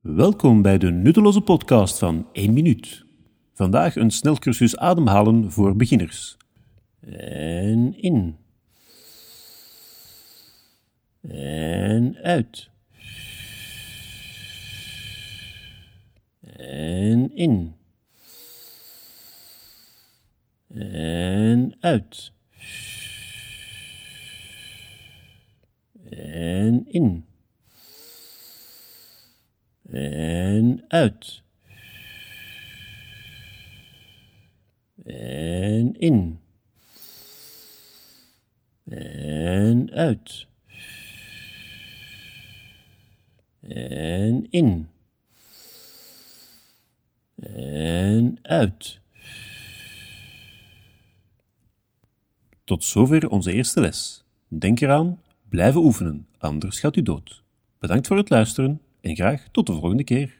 Welkom bij de nutteloze podcast van 1 minuut. Vandaag een snelcursus ademhalen voor beginners. En in. En uit. En in. En uit. En in. En uit. En in. En uit. En in. En uit. Tot zover onze eerste les. Denk eraan, blijven oefenen, anders gaat u dood. Bedankt voor het luisteren en graag tot de volgende keer.